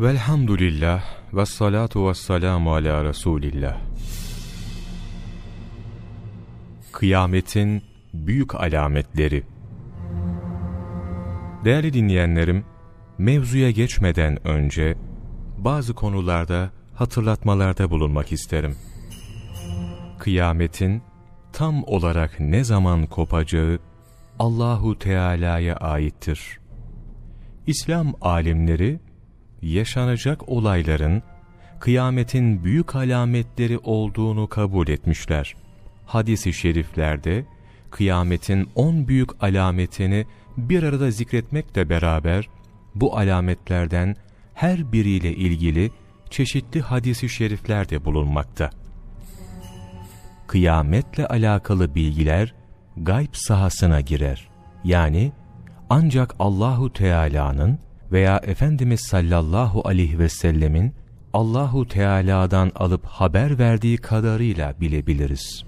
Velhamdülillah ve salatu ve selamu ala Resulillah. Kıyametin büyük alametleri. Değerli dinleyenlerim, mevzuya geçmeden önce bazı konularda hatırlatmalarda bulunmak isterim. Kıyametin tam olarak ne zaman kopacağı Allahu Teala'ya aittir. İslam alimleri yaşanacak olayların kıyametin büyük alametleri olduğunu kabul etmişler. Hadis-i şeriflerde kıyametin on büyük alametini bir arada zikretmekle beraber bu alametlerden her biriyle ilgili çeşitli hadis-i şerifler de bulunmakta. Kıyametle alakalı bilgiler gayb sahasına girer. Yani ancak Allahu Teala'nın veya Efendimiz sallallahu aleyhi ve sellemin Allahu Teala'dan alıp haber verdiği kadarıyla bilebiliriz.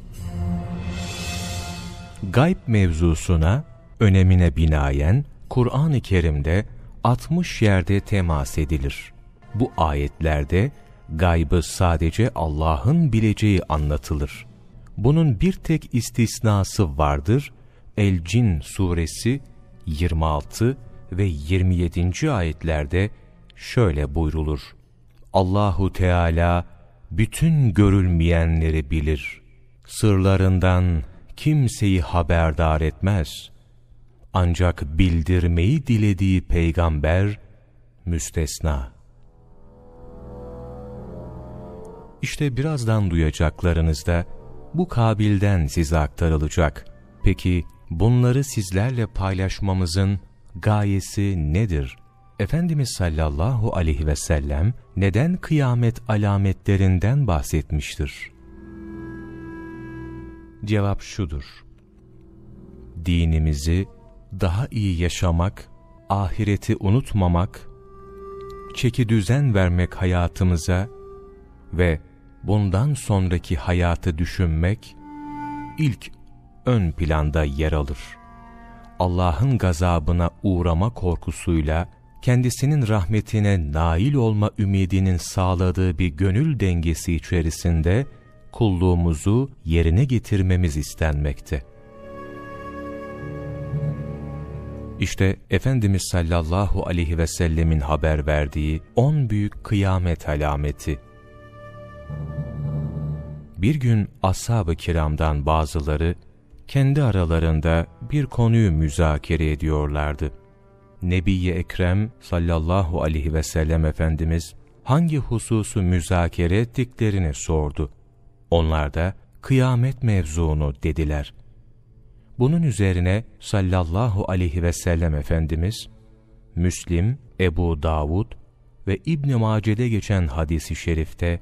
Gayb mevzusuna, önemine binaen Kur'an-ı Kerim'de 60 yerde temas edilir. Bu ayetlerde gaybı sadece Allah'ın bileceği anlatılır. Bunun bir tek istisnası vardır. El-Cin suresi 26 ve 27. ayetlerde şöyle buyrulur. Allahu Teala bütün görülmeyenleri bilir. Sırlarından kimseyi haberdar etmez. Ancak bildirmeyi dilediği peygamber müstesna. İşte birazdan duyacaklarınızda bu kabilden size aktarılacak. Peki bunları sizlerle paylaşmamızın gayesi nedir? Efendimiz sallallahu aleyhi ve sellem neden kıyamet alametlerinden bahsetmiştir? Cevap şudur. Dinimizi daha iyi yaşamak, ahireti unutmamak, çeki düzen vermek hayatımıza ve bundan sonraki hayatı düşünmek ilk ön planda yer alır. Allah'ın gazabına uğrama korkusuyla kendisinin rahmetine nail olma ümidinin sağladığı bir gönül dengesi içerisinde kulluğumuzu yerine getirmemiz istenmekte. İşte Efendimiz sallallahu aleyhi ve sellemin haber verdiği on büyük kıyamet alameti. Bir gün ashab-ı kiramdan bazıları kendi aralarında bir konuyu müzakere ediyorlardı. Nebi-i Ekrem sallallahu aleyhi ve sellem Efendimiz hangi hususu müzakere ettiklerini sordu. Onlar da kıyamet mevzuunu dediler. Bunun üzerine sallallahu aleyhi ve sellem Efendimiz, Müslim, Ebu Davud ve İbn-i Mace'de geçen hadisi şerifte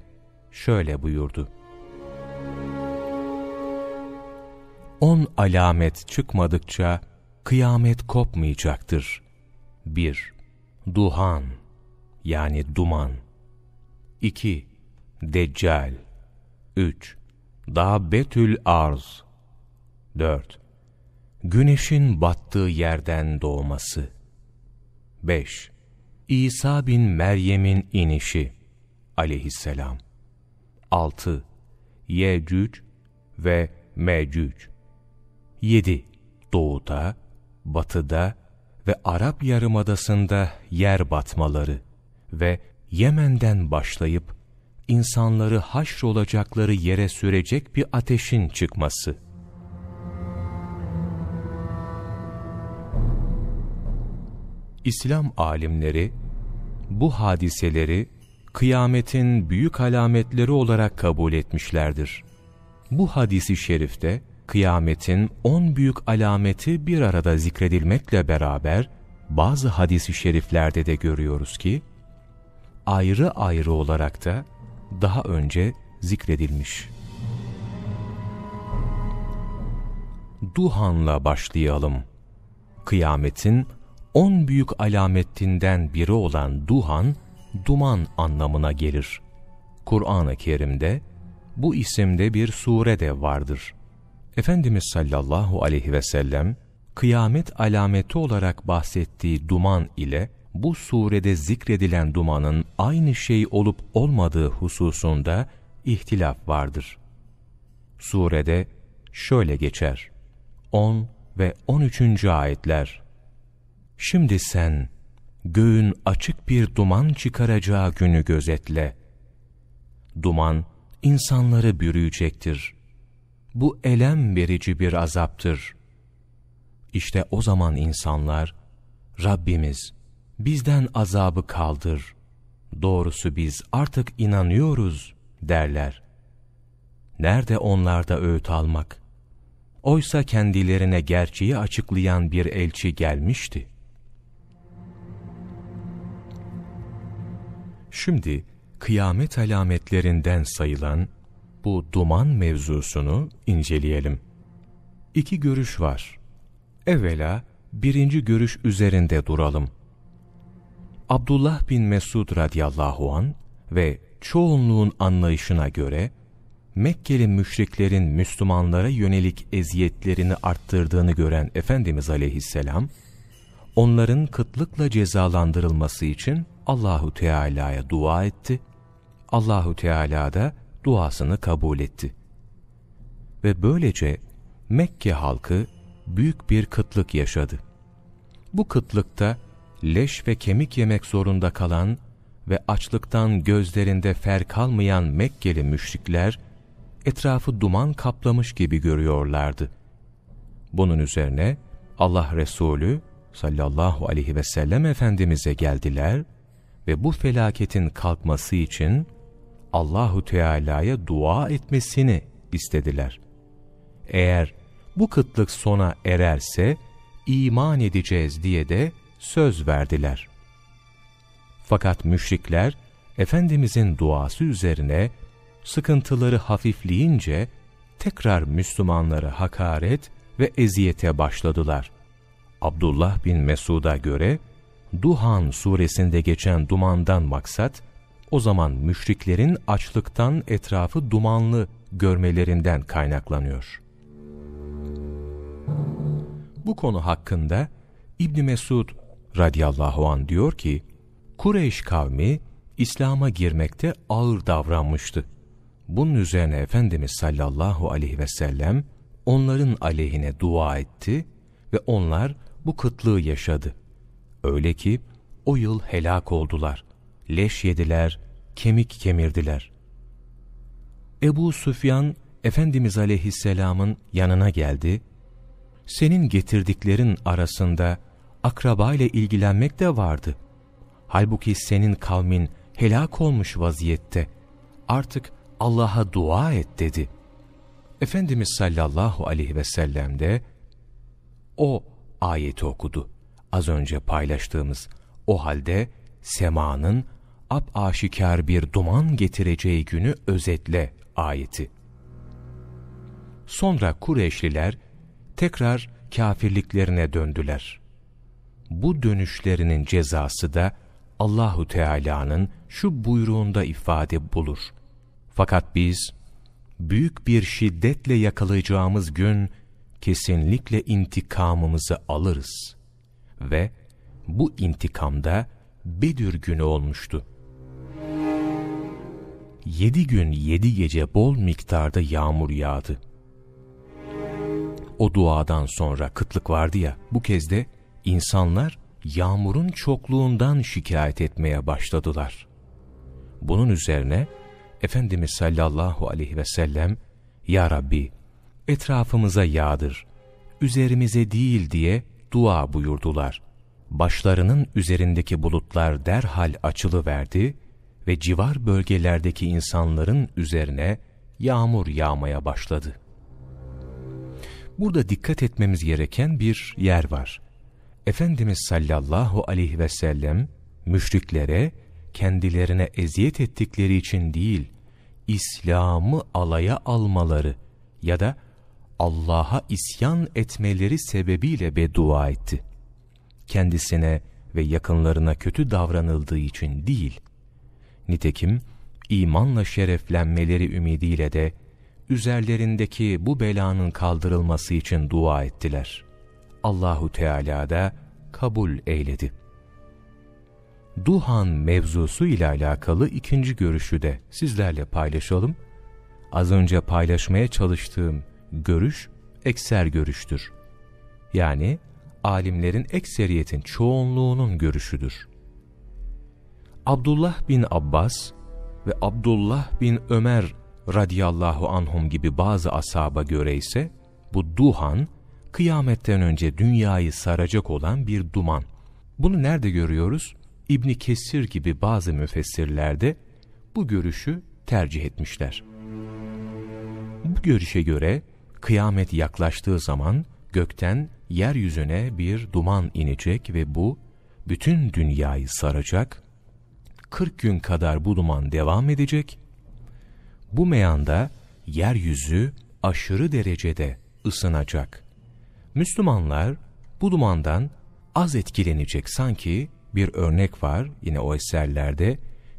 şöyle buyurdu. On alamet çıkmadıkça kıyamet kopmayacaktır. 1. Duhan yani duman 2. Deccal 3. Dabbetül arz 4. Güneşin battığı yerden doğması 5. İsa bin Meryem'in inişi aleyhisselam 6. Yecüc ve Mecüc 7. Doğuda, batıda ve Arap Yarımadası'nda yer batmaları ve Yemen'den başlayıp insanları haşrolacakları yere sürecek bir ateşin çıkması. İslam alimleri bu hadiseleri kıyametin büyük alametleri olarak kabul etmişlerdir. Bu hadisi şerifte kıyametin on büyük alameti bir arada zikredilmekle beraber bazı hadisi şeriflerde de görüyoruz ki ayrı ayrı olarak da daha önce zikredilmiş. Duhan'la başlayalım. Kıyametin on büyük alametinden biri olan Duhan, duman anlamına gelir. Kur'an-ı Kerim'de bu isimde bir sure de vardır. Efendimiz sallallahu aleyhi ve sellem, kıyamet alameti olarak bahsettiği duman ile bu surede zikredilen dumanın aynı şey olup olmadığı hususunda ihtilaf vardır. Surede şöyle geçer. 10 ve 13. ayetler. Şimdi sen göğün açık bir duman çıkaracağı günü gözetle. Duman insanları bürüyecektir. Bu elem verici bir azaptır. İşte o zaman insanlar, Rabbimiz bizden azabı kaldır. Doğrusu biz artık inanıyoruz derler. Nerede onlarda öğüt almak? Oysa kendilerine gerçeği açıklayan bir elçi gelmişti. Şimdi kıyamet alametlerinden sayılan bu duman mevzusunu inceleyelim. İki görüş var. Evvela birinci görüş üzerinde duralım. Abdullah bin Mesud radıyallahu an ve çoğunluğun anlayışına göre Mekkeli müşriklerin Müslümanlara yönelik eziyetlerini arttırdığını gören Efendimiz aleyhisselam, onların kıtlıkla cezalandırılması için Allahu Teala'ya dua etti. Allahu Teala da duasını kabul etti. Ve böylece Mekke halkı büyük bir kıtlık yaşadı. Bu kıtlıkta leş ve kemik yemek zorunda kalan ve açlıktan gözlerinde fer kalmayan Mekkeli müşrikler, etrafı duman kaplamış gibi görüyorlardı. Bunun üzerine Allah Resulü sallallahu aleyhi ve sellem Efendimiz'e geldiler ve bu felaketin kalkması için Allahu Teala'ya dua etmesini istediler. Eğer bu kıtlık sona ererse iman edeceğiz diye de söz verdiler. Fakat müşrikler Efendimizin duası üzerine sıkıntıları hafifleyince tekrar Müslümanları hakaret ve eziyete başladılar. Abdullah bin Mesud'a göre Duhan suresinde geçen dumandan maksat, o zaman müşriklerin açlıktan etrafı dumanlı görmelerinden kaynaklanıyor. Bu konu hakkında İbn Mesud radıyallahu an diyor ki, Kureyş kavmi İslam'a girmekte ağır davranmıştı. Bunun üzerine Efendimiz sallallahu aleyhi ve sellem onların aleyhine dua etti ve onlar bu kıtlığı yaşadı. Öyle ki o yıl helak oldular. Leş yediler, kemik kemirdiler. Ebu Süfyan Efendimiz aleyhisselamın yanına geldi. Senin getirdiklerin arasında akraba ile ilgilenmek de vardı. Halbuki senin kavmin helak olmuş vaziyette. Artık Allah'a dua et dedi. Efendimiz sallallahu aleyhi ve sellem de o ayeti okudu. Az önce paylaştığımız o halde semanın ap aşikar bir duman getireceği günü özetle ayeti. Sonra Kureyşliler tekrar kafirliklerine döndüler. Bu dönüşlerinin cezası da Allahu Teala'nın şu buyruğunda ifade bulur. Fakat biz büyük bir şiddetle yakalayacağımız gün kesinlikle intikamımızı alırız. Ve bu intikamda Bedir günü olmuştu. Yedi gün yedi gece bol miktarda yağmur yağdı. O duadan sonra kıtlık vardı ya, bu kez de insanlar yağmurun çokluğundan şikayet etmeye başladılar. Bunun üzerine Efendimiz sallallahu aleyhi ve sellem, Ya Rabbi, etrafımıza yağdır, üzerimize değil diye dua buyurdular. Başlarının üzerindeki bulutlar derhal açılıverdi ve civar bölgelerdeki insanların üzerine yağmur yağmaya başladı. Burada dikkat etmemiz gereken bir yer var. Efendimiz sallallahu aleyhi ve sellem müşriklere kendilerine eziyet ettikleri için değil, İslam'ı alaya almaları ya da Allah'a isyan etmeleri sebebiyle beddua etti. Kendisine ve yakınlarına kötü davranıldığı için değil. Nitekim imanla şereflenmeleri ümidiyle de üzerlerindeki bu belanın kaldırılması için dua ettiler. Allahu Teala da kabul eyledi. Duhan mevzusu ile alakalı ikinci görüşü de sizlerle paylaşalım. Az önce paylaşmaya çalıştığım görüş ekser görüştür. Yani alimlerin ekseriyetin çoğunluğunun görüşüdür. Abdullah bin Abbas ve Abdullah bin Ömer radiyallahu anhum gibi bazı asaba göre ise bu duhan kıyametten önce dünyayı saracak olan bir duman. Bunu nerede görüyoruz? İbni Kesir gibi bazı müfessirlerde bu görüşü tercih etmişler. Bu görüşe göre kıyamet yaklaştığı zaman gökten yeryüzüne bir duman inecek ve bu bütün dünyayı saracak. 40 gün kadar bu duman devam edecek. Bu meyanda yeryüzü aşırı derecede ısınacak. Müslümanlar bu dumandan az etkilenecek sanki bir örnek var yine o eserlerde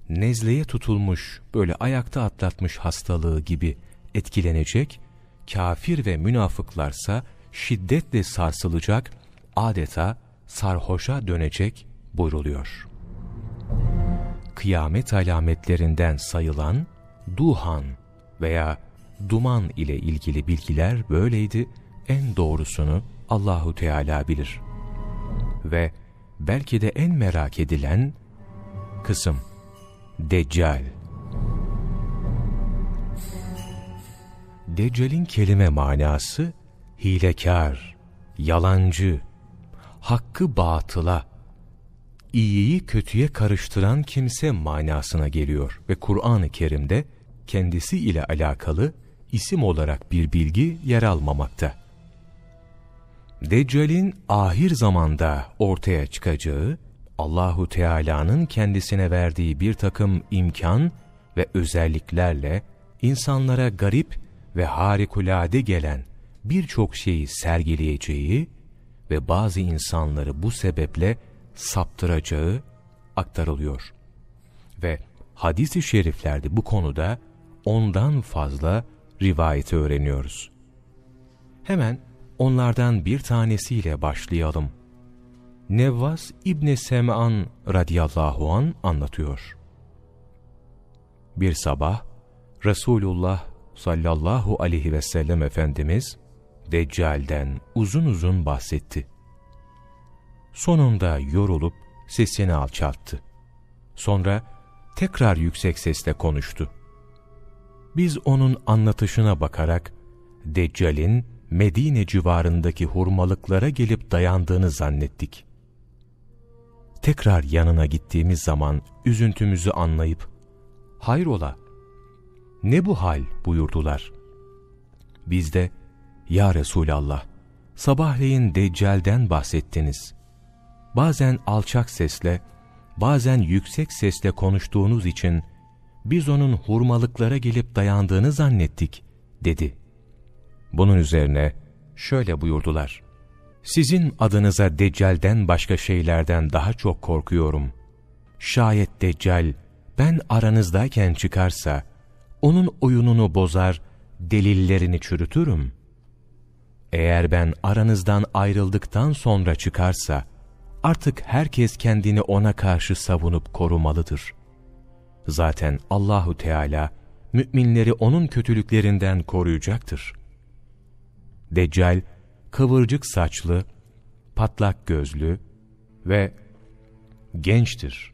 nezleye tutulmuş böyle ayakta atlatmış hastalığı gibi etkilenecek kafir ve münafıklarsa şiddetle sarsılacak adeta sarhoşa dönecek buyruluyor. Kıyamet alametlerinden sayılan duhan veya duman ile ilgili bilgiler böyleydi. En doğrusunu Allahu Teala bilir. Ve belki de en merak edilen kısım Deccal. Deccal'in kelime manası hilekar, yalancı, hakkı batıla, iyiyi kötüye karıştıran kimse manasına geliyor ve Kur'an-ı Kerim'de kendisi ile alakalı isim olarak bir bilgi yer almamakta. Deccal'in ahir zamanda ortaya çıkacağı, Allahu Teala'nın kendisine verdiği bir takım imkan ve özelliklerle insanlara garip ve harikulade gelen birçok şeyi sergileyeceği ve bazı insanları bu sebeple saptıracağı aktarılıyor. Ve hadis-i şeriflerde bu konuda ondan fazla rivayeti öğreniyoruz. Hemen onlardan bir tanesiyle başlayalım. Nevvas İbni Sem'an radıyallahu an anlatıyor. Bir sabah Resulullah sallallahu aleyhi ve sellem Efendimiz Deccal'den uzun uzun bahsetti. Sonunda yorulup sesini alçalttı. Sonra tekrar yüksek sesle konuştu. Biz onun anlatışına bakarak Deccal'in Medine civarındaki hurmalıklara gelip dayandığını zannettik. Tekrar yanına gittiğimiz zaman üzüntümüzü anlayıp, hayrola, ne bu hal buyurdular. Biz de, ya Resulallah, sabahleyin Deccal'den bahsettiniz. Bazen alçak sesle, bazen yüksek sesle konuştuğunuz için, biz onun hurmalıklara gelip dayandığını zannettik, dedi. Bunun üzerine şöyle buyurdular. Sizin adınıza Deccal'den başka şeylerden daha çok korkuyorum. Şayet Deccal ben aranızdayken çıkarsa, onun oyununu bozar, delillerini çürütürüm. Eğer ben aranızdan ayrıldıktan sonra çıkarsa, artık herkes kendini ona karşı savunup korumalıdır. Zaten Allahu Teala müminleri onun kötülüklerinden koruyacaktır. Deccal, kıvırcık saçlı, patlak gözlü ve gençtir.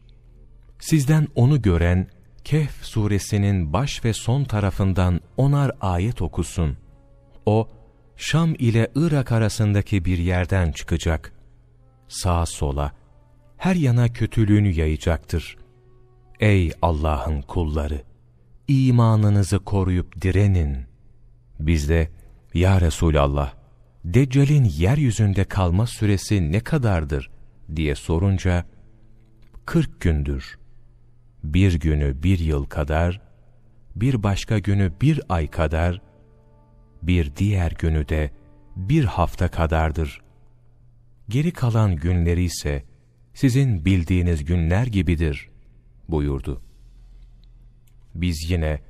Sizden onu gören, Kehf suresinin baş ve son tarafından onar ayet okusun. O, Şam ile Irak arasındaki bir yerden çıkacak. Sağa sola, her yana kötülüğünü yayacaktır. Ey Allah'ın kulları! imanınızı koruyup direnin. Biz de, Ya Resulallah, Deccal'in yeryüzünde kalma süresi ne kadardır diye sorunca, kırk gündür. Bir günü bir yıl kadar, bir başka günü bir ay kadar, bir diğer günü de bir hafta kadardır. Geri kalan günleri ise sizin bildiğiniz günler gibidir buyurdu. Biz yine,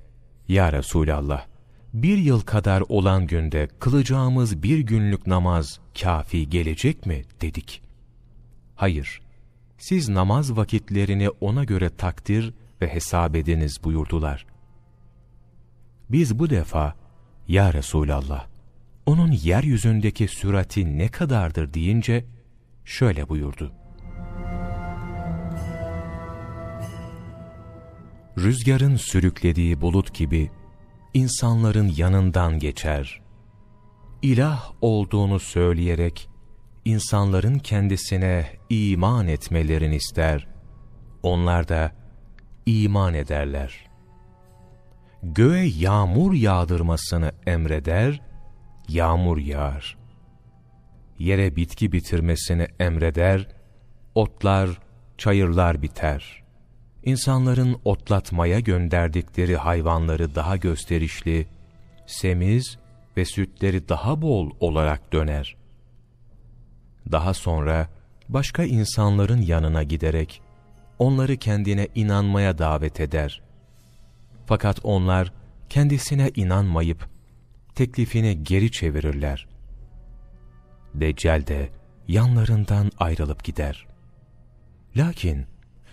Ya Resulallah, bir yıl kadar olan günde kılacağımız bir günlük namaz kafi gelecek mi dedik. Hayır, siz namaz vakitlerini ona göre takdir ve hesap ediniz buyurdular. Biz bu defa, Ya Resulallah, onun yeryüzündeki sürati ne kadardır deyince, şöyle buyurdu. Rüzgarın sürüklediği bulut gibi, insanların yanından geçer. İlah olduğunu söyleyerek, insanların kendisine iman etmelerini ister. Onlar da iman ederler. Göğe yağmur yağdırmasını emreder, yağmur yağar. Yere bitki bitirmesini emreder, otlar, çayırlar biter. İnsanların otlatmaya gönderdikleri hayvanları daha gösterişli, semiz ve sütleri daha bol olarak döner. Daha sonra başka insanların yanına giderek onları kendine inanmaya davet eder. Fakat onlar kendisine inanmayıp teklifini geri çevirirler. Deccal de yanlarından ayrılıp gider. Lakin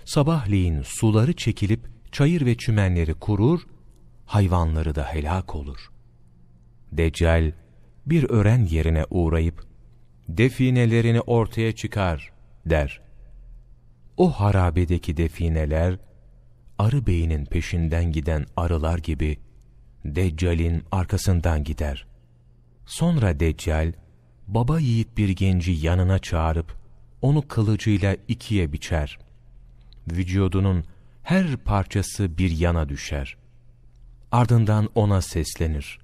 sabahleyin suları çekilip çayır ve çümenleri kurur, hayvanları da helak olur. Deccal bir ören yerine uğrayıp definelerini ortaya çıkar der. O harabedeki defineler, arı beyinin peşinden giden arılar gibi Deccal'in arkasından gider. Sonra Deccal, baba yiğit bir genci yanına çağırıp, onu kılıcıyla ikiye biçer. Vücudunun her parçası bir yana düşer. Ardından ona seslenir.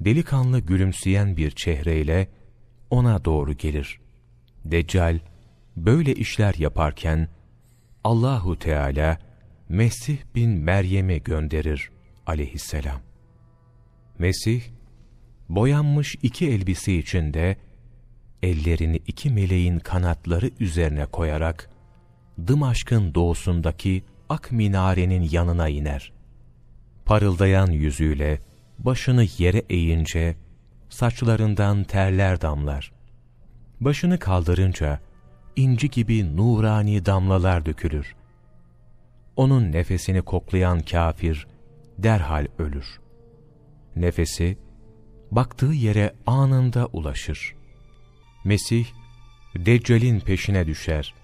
Delikanlı gülümseyen bir çehreyle ona doğru gelir. Deccal, böyle işler yaparken, Allahu Teala, Mesih bin Meryem'i gönderir aleyhisselam. Mesih, boyanmış iki elbise içinde, ellerini iki meleğin kanatları üzerine koyarak, Dımaşk'ın doğusundaki ak minarenin yanına iner. Parıldayan yüzüyle, başını yere eğince, saçlarından terler damlar. Başını kaldırınca, inci gibi nurani damlalar dökülür. Onun nefesini koklayan kafir, derhal ölür. Nefesi, baktığı yere anında ulaşır. Mesih, Deccal'in peşine düşer.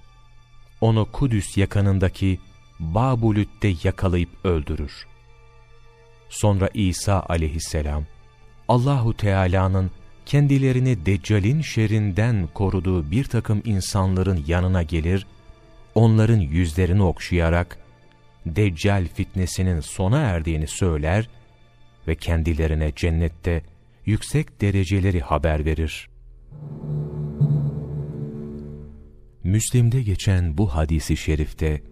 Onu Kudüs yakınındaki Babulüt'te yakalayıp öldürür. Sonra İsa aleyhisselam, Allahu Teala'nın kendilerini Deccal'in şerrinden koruduğu bir takım insanların yanına gelir, onların yüzlerini okşayarak, Deccal fitnesinin sona erdiğini söyler ve kendilerine cennette yüksek dereceleri haber verir. Müslim'de geçen bu hadisi şerifte,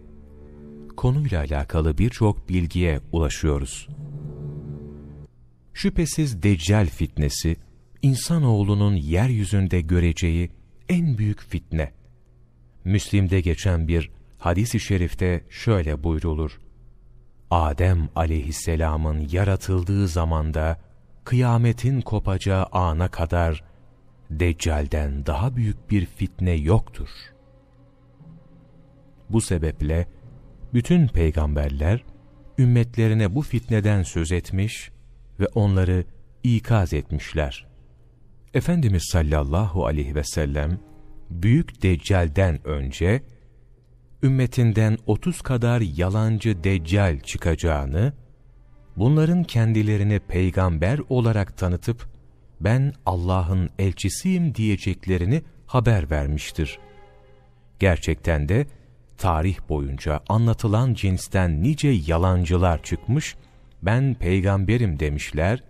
konuyla alakalı birçok bilgiye ulaşıyoruz. Şüphesiz Deccal fitnesi, insanoğlunun yeryüzünde göreceği en büyük fitne. Müslim'de geçen bir hadis-i şerifte şöyle buyrulur. Adem aleyhisselamın yaratıldığı zamanda kıyametin kopacağı ana kadar Deccal'den daha büyük bir fitne yoktur. Bu sebeple bütün peygamberler ümmetlerine bu fitneden söz etmiş ve onları ikaz etmişler. Efendimiz sallallahu aleyhi ve sellem büyük deccalden önce ümmetinden otuz kadar yalancı deccal çıkacağını, bunların kendilerini peygamber olarak tanıtıp ben Allah'ın elçisiyim diyeceklerini haber vermiştir. Gerçekten de tarih boyunca anlatılan cinsten nice yalancılar çıkmış, ben peygamberim demişler,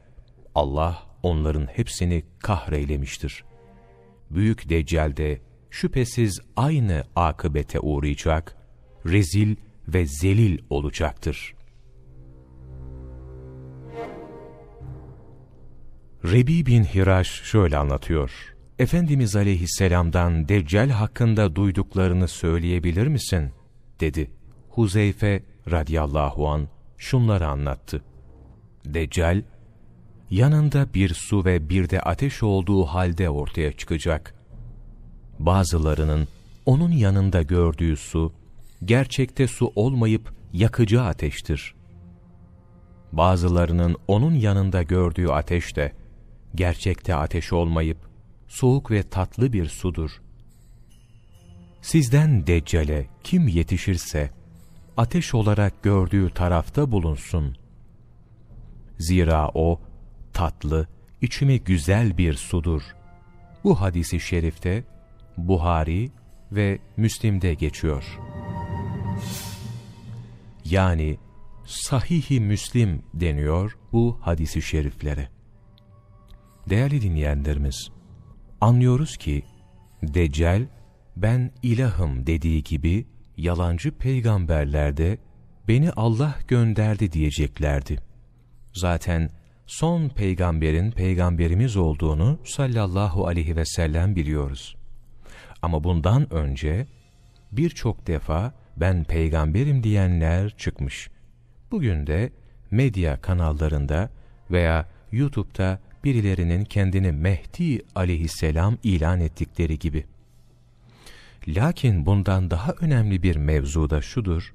Allah onların hepsini kahreylemiştir. Büyük Deccal'de şüphesiz aynı akıbete uğrayacak, rezil ve zelil olacaktır. Rebi bin Hiraş şöyle anlatıyor. Efendimiz aleyhisselamdan Deccal hakkında duyduklarını söyleyebilir misin? dedi. Huzeyfe radıyallahu an şunları anlattı. Deccal, yanında bir su ve bir de ateş olduğu halde ortaya çıkacak. Bazılarının onun yanında gördüğü su, gerçekte su olmayıp yakıcı ateştir. Bazılarının onun yanında gördüğü ateş de, gerçekte ateş olmayıp, soğuk ve tatlı bir sudur. Sizden Deccale kim yetişirse, ateş olarak gördüğü tarafta bulunsun. Zira o, tatlı, içimi güzel bir sudur. Bu hadisi şerifte, Buhari ve Müslim'de geçiyor. Yani, Sahih-i Müslim deniyor bu hadisi şeriflere. Değerli dinleyenlerimiz, anlıyoruz ki, Deccal, ben ilahım dediği gibi, yalancı peygamberler de beni Allah gönderdi diyeceklerdi. Zaten son peygamberin peygamberimiz olduğunu sallallahu aleyhi ve sellem biliyoruz. Ama bundan önce birçok defa ben peygamberim diyenler çıkmış. Bugün de medya kanallarında veya YouTube'da birilerinin kendini Mehdi aleyhisselam ilan ettikleri gibi. Lakin bundan daha önemli bir mevzu da şudur.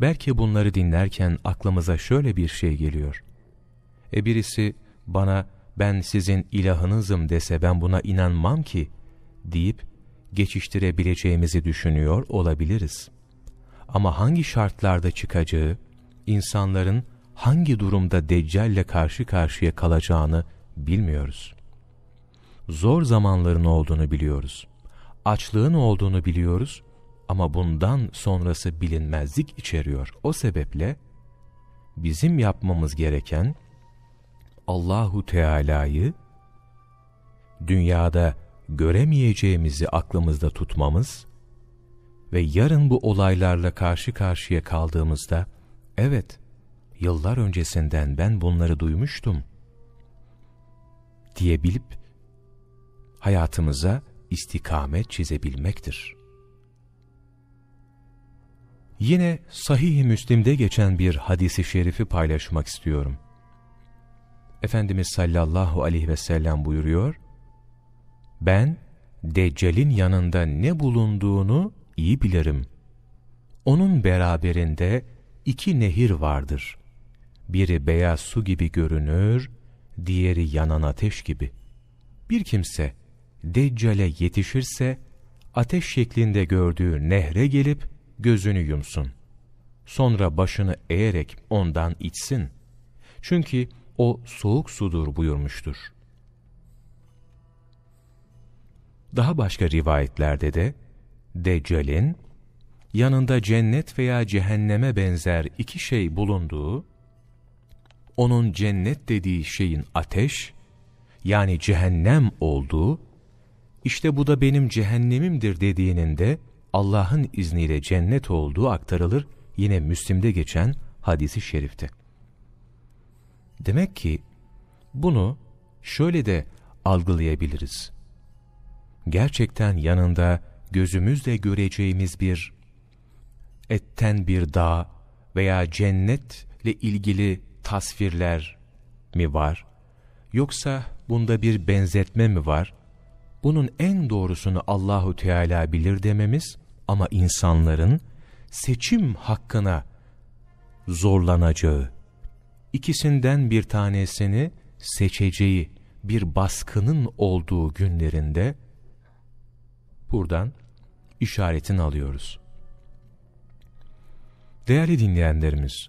Belki bunları dinlerken aklımıza şöyle bir şey geliyor. E birisi bana ben sizin ilahınızım dese ben buna inanmam ki deyip geçiştirebileceğimizi düşünüyor olabiliriz. Ama hangi şartlarda çıkacağı, insanların hangi durumda Deccal karşı karşıya kalacağını bilmiyoruz. Zor zamanların olduğunu biliyoruz açlığın olduğunu biliyoruz ama bundan sonrası bilinmezlik içeriyor. O sebeple bizim yapmamız gereken Allahu Teala'yı dünyada göremeyeceğimizi aklımızda tutmamız ve yarın bu olaylarla karşı karşıya kaldığımızda evet yıllar öncesinden ben bunları duymuştum diyebilip hayatımıza istikamet çizebilmektir. Yine Sahih-i Müslim'de geçen bir hadisi şerifi paylaşmak istiyorum. Efendimiz sallallahu aleyhi ve sellem buyuruyor, Ben, Deccal'in yanında ne bulunduğunu iyi bilirim. Onun beraberinde iki nehir vardır. Biri beyaz su gibi görünür, diğeri yanan ateş gibi. Bir kimse, Deccale yetişirse, ateş şeklinde gördüğü nehre gelip gözünü yumsun. Sonra başını eğerek ondan içsin. Çünkü o soğuk sudur buyurmuştur. Daha başka rivayetlerde de, Deccal'in yanında cennet veya cehenneme benzer iki şey bulunduğu, onun cennet dediği şeyin ateş, yani cehennem olduğu işte bu da benim cehennemimdir dediğinin de Allah'ın izniyle cennet olduğu aktarılır yine Müslim'de geçen hadisi şerifte. Demek ki bunu şöyle de algılayabiliriz. Gerçekten yanında gözümüzle göreceğimiz bir etten bir dağ veya cennetle ilgili tasvirler mi var? Yoksa bunda bir benzetme mi var? bunun en doğrusunu Allahu Teala bilir dememiz ama insanların seçim hakkına zorlanacağı, ikisinden bir tanesini seçeceği bir baskının olduğu günlerinde buradan işaretini alıyoruz. Değerli dinleyenlerimiz,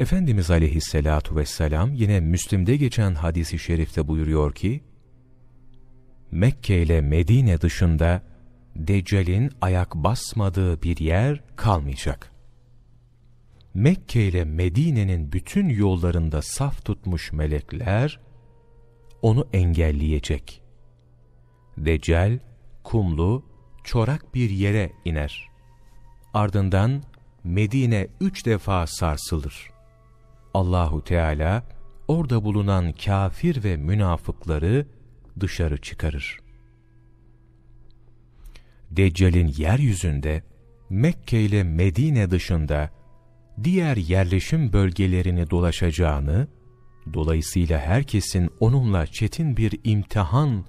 Efendimiz aleyhissalatu vesselam yine Müslim'de geçen hadisi şerifte buyuruyor ki, Mekke ile Medine dışında Deccal'in ayak basmadığı bir yer kalmayacak. Mekke ile Medine'nin bütün yollarında saf tutmuş melekler onu engelleyecek. Deccal, kumlu, çorak bir yere iner. Ardından Medine üç defa sarsılır. Allahu Teala orada bulunan kafir ve münafıkları dışarı çıkarır. Deccal'in yeryüzünde Mekke ile Medine dışında diğer yerleşim bölgelerini dolaşacağını, dolayısıyla herkesin onunla çetin bir imtihan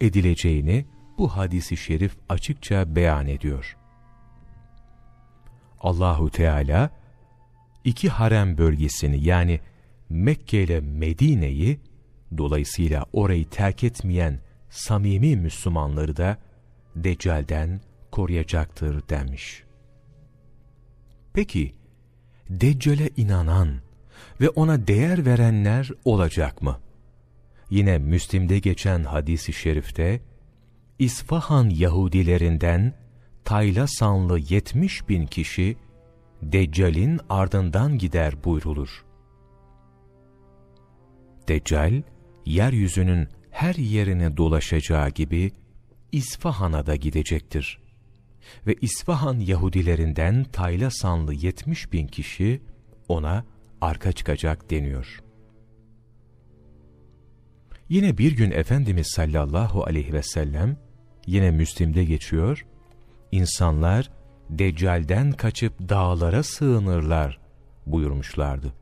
edileceğini bu hadisi şerif açıkça beyan ediyor. Allahu Teala iki harem bölgesini yani Mekke ile Medine'yi dolayısıyla orayı terk etmeyen samimi Müslümanları da Deccal'den koruyacaktır demiş. Peki, Deccal'e inanan ve ona değer verenler olacak mı? Yine Müslim'de geçen hadisi şerifte, İsfahan Yahudilerinden Taylasanlı 70 bin kişi Deccal'in ardından gider buyrulur. Deccal, yeryüzünün her yerine dolaşacağı gibi İsfahan'a da gidecektir. Ve İsfahan Yahudilerinden Taylasanlı 70 bin kişi ona arka çıkacak deniyor. Yine bir gün Efendimiz sallallahu aleyhi ve sellem, yine Müslim'de geçiyor, insanlar Deccal'den kaçıp dağlara sığınırlar buyurmuşlardı.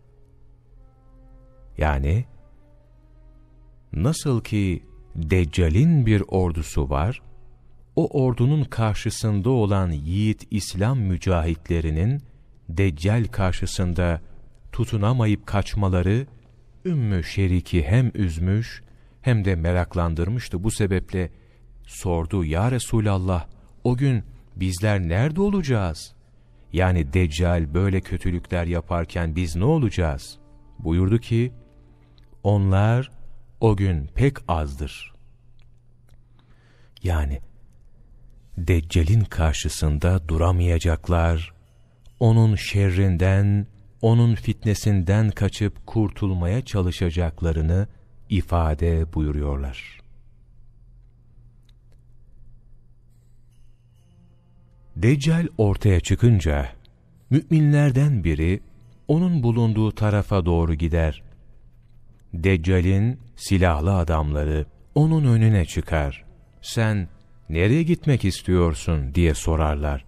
Yani, nasıl ki Deccal'in bir ordusu var, o ordunun karşısında olan yiğit İslam mücahitlerinin Deccal karşısında tutunamayıp kaçmaları Ümmü Şerik'i hem üzmüş hem de meraklandırmıştı. Bu sebeple sordu ya Resulallah o gün bizler nerede olacağız? Yani Deccal böyle kötülükler yaparken biz ne olacağız? Buyurdu ki onlar o gün pek azdır. Yani Deccal'in karşısında duramayacaklar, onun şerrinden, onun fitnesinden kaçıp kurtulmaya çalışacaklarını ifade buyuruyorlar. Deccal ortaya çıkınca, müminlerden biri onun bulunduğu tarafa doğru gider. Deccal'in silahlı adamları onun önüne çıkar. Sen nereye gitmek istiyorsun diye sorarlar.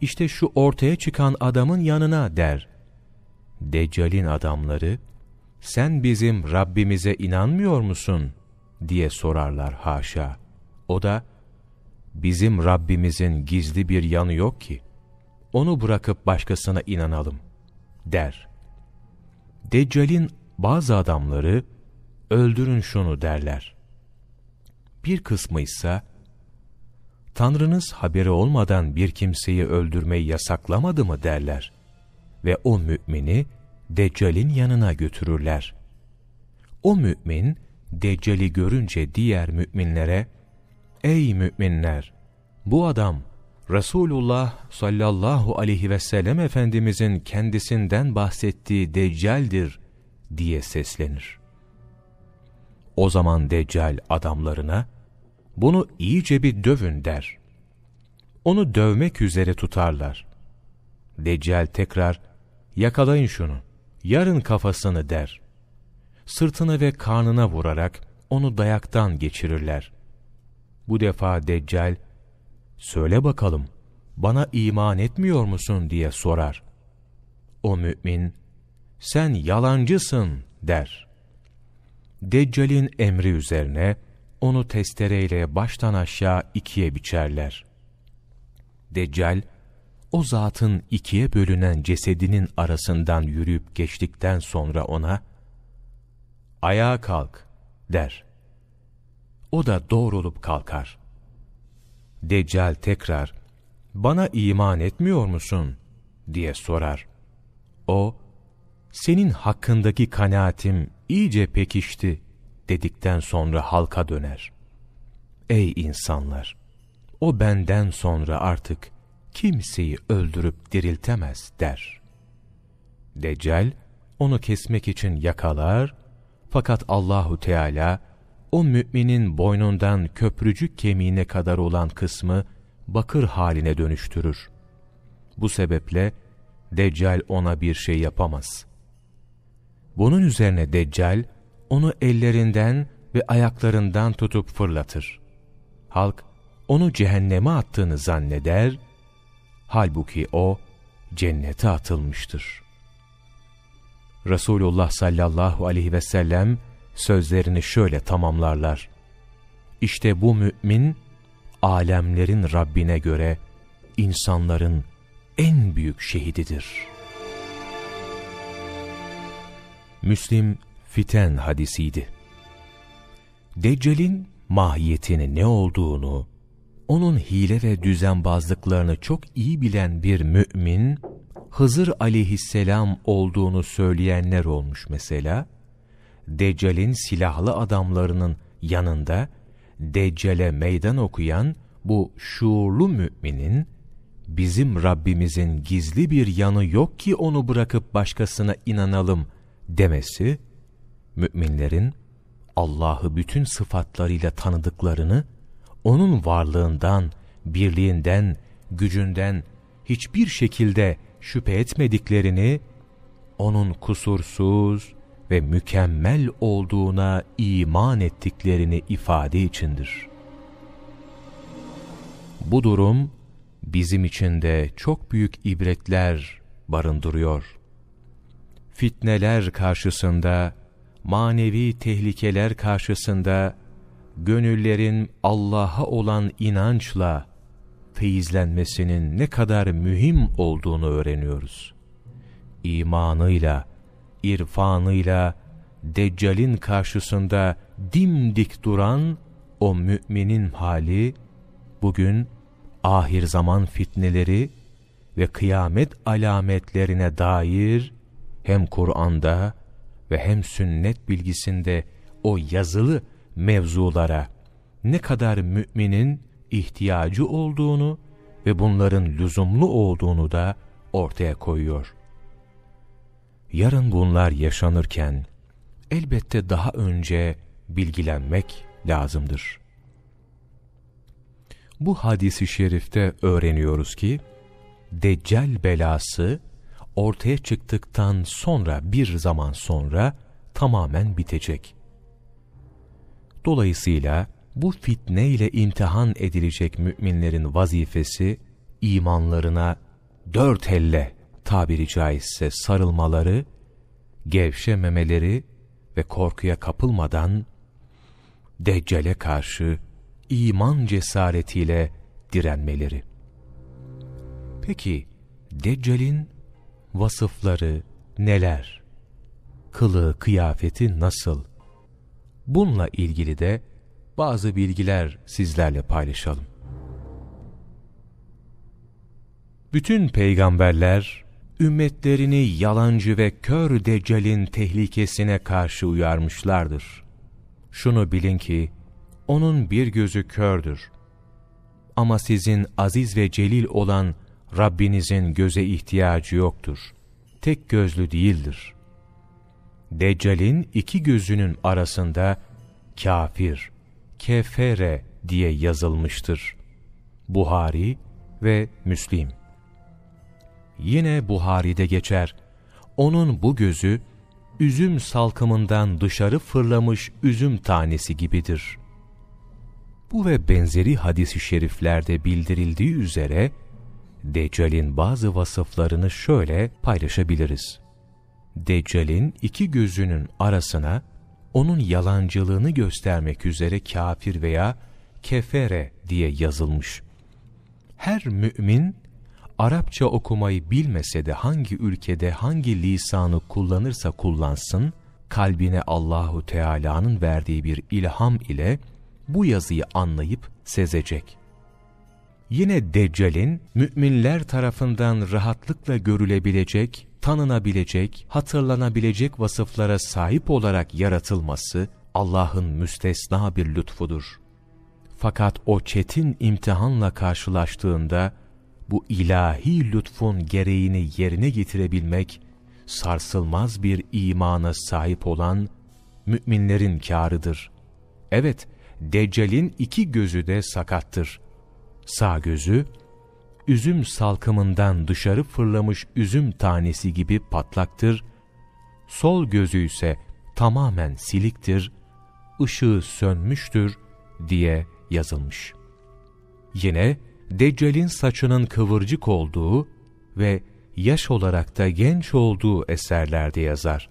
İşte şu ortaya çıkan adamın yanına der. Deccal'in adamları, sen bizim Rabbimize inanmıyor musun? diye sorarlar haşa. O da, bizim Rabbimizin gizli bir yanı yok ki, onu bırakıp başkasına inanalım, der. Deccal'in bazı adamları, öldürün şunu derler. Bir kısmı ise, Tanrınız haberi olmadan bir kimseyi öldürmeyi yasaklamadı mı derler ve o mümini Deccal'in yanına götürürler. O mümin, Deccal'i görünce diğer müminlere, Ey müminler! Bu adam, Resulullah sallallahu aleyhi ve sellem Efendimizin kendisinden bahsettiği Deccal'dir diye seslenir. O zaman Deccal adamlarına, bunu iyice bir dövün der. Onu dövmek üzere tutarlar. Deccal tekrar, yakalayın şunu, yarın kafasını der. Sırtına ve karnına vurarak onu dayaktan geçirirler. Bu defa Deccal, söyle bakalım, bana iman etmiyor musun diye sorar. O mümin, sen yalancısın der. Deccal'in emri üzerine, onu testereyle baştan aşağı ikiye biçerler. Deccal, o zatın ikiye bölünen cesedinin arasından yürüyüp geçtikten sonra ona, ayağa kalk der. O da doğrulup kalkar. Deccal tekrar, bana iman etmiyor musun? diye sorar. O, senin hakkındaki kanaatim iyice pekişti dedikten sonra halka döner. Ey insanlar! O benden sonra artık kimseyi öldürüp diriltemez der. Deccal onu kesmek için yakalar fakat Allahu Teala o müminin boynundan köprücük kemiğine kadar olan kısmı bakır haline dönüştürür. Bu sebeple Deccal ona bir şey yapamaz. Bunun üzerine Deccal onu ellerinden ve ayaklarından tutup fırlatır. Halk onu cehenneme attığını zanneder, halbuki o cennete atılmıştır. Resulullah sallallahu aleyhi ve sellem sözlerini şöyle tamamlarlar. İşte bu mümin alemlerin Rabbine göre insanların en büyük şehididir. Müslim Fiten hadisiydi. Deccal'in mahiyetini ne olduğunu, onun hile ve düzenbazlıklarını çok iyi bilen bir mümin, Hızır aleyhisselam olduğunu söyleyenler olmuş mesela, Deccal'in silahlı adamlarının yanında Deccal'e meydan okuyan bu şuurlu müminin bizim Rabbimizin gizli bir yanı yok ki onu bırakıp başkasına inanalım demesi, müminlerin Allah'ı bütün sıfatlarıyla tanıdıklarını, onun varlığından, birliğinden, gücünden hiçbir şekilde şüphe etmediklerini, onun kusursuz ve mükemmel olduğuna iman ettiklerini ifade içindir. Bu durum, bizim için de çok büyük ibretler barındırıyor. Fitneler karşısında, manevi tehlikeler karşısında, gönüllerin Allah'a olan inançla feyizlenmesinin ne kadar mühim olduğunu öğreniyoruz. İmanıyla, irfanıyla, Deccal'in karşısında dimdik duran o müminin hali, bugün ahir zaman fitneleri ve kıyamet alametlerine dair hem Kur'an'da ve hem sünnet bilgisinde o yazılı mevzulara ne kadar müminin ihtiyacı olduğunu ve bunların lüzumlu olduğunu da ortaya koyuyor. Yarın bunlar yaşanırken elbette daha önce bilgilenmek lazımdır. Bu hadisi şerifte öğreniyoruz ki, Deccal belası ortaya çıktıktan sonra bir zaman sonra tamamen bitecek. Dolayısıyla bu fitne ile imtihan edilecek müminlerin vazifesi imanlarına dört elle tabiri caizse sarılmaları, gevşememeleri ve korkuya kapılmadan Deccale karşı iman cesaretiyle direnmeleri. Peki Deccal'in vasıfları neler? Kılığı, kıyafeti nasıl? Bununla ilgili de bazı bilgiler sizlerle paylaşalım. Bütün peygamberler ümmetlerini yalancı ve kör deccalin tehlikesine karşı uyarmışlardır. Şunu bilin ki onun bir gözü kördür. Ama sizin aziz ve celil olan Rabbinizin göze ihtiyacı yoktur. Tek gözlü değildir. Deccal'in iki gözünün arasında kafir, kefere diye yazılmıştır. Buhari ve Müslim. Yine Buhari'de geçer. Onun bu gözü, üzüm salkımından dışarı fırlamış üzüm tanesi gibidir. Bu ve benzeri hadis-i şeriflerde bildirildiği üzere, Deccal'in bazı vasıflarını şöyle paylaşabiliriz. Deccal'in iki gözünün arasına, onun yalancılığını göstermek üzere kafir veya kefere diye yazılmış. Her mümin, Arapça okumayı bilmese de hangi ülkede hangi lisanı kullanırsa kullansın, kalbine Allahu Teala'nın verdiği bir ilham ile bu yazıyı anlayıp sezecek. Yine Deccal'in müminler tarafından rahatlıkla görülebilecek, tanınabilecek, hatırlanabilecek vasıflara sahip olarak yaratılması Allah'ın müstesna bir lütfudur. Fakat o çetin imtihanla karşılaştığında bu ilahi lütfun gereğini yerine getirebilmek sarsılmaz bir imana sahip olan müminlerin kârıdır. Evet, Deccal'in iki gözü de sakattır. Sağ gözü, üzüm salkımından dışarı fırlamış üzüm tanesi gibi patlaktır. Sol gözü ise tamamen siliktir, ışığı sönmüştür diye yazılmış. Yine Deccal'in saçının kıvırcık olduğu ve yaş olarak da genç olduğu eserlerde yazar.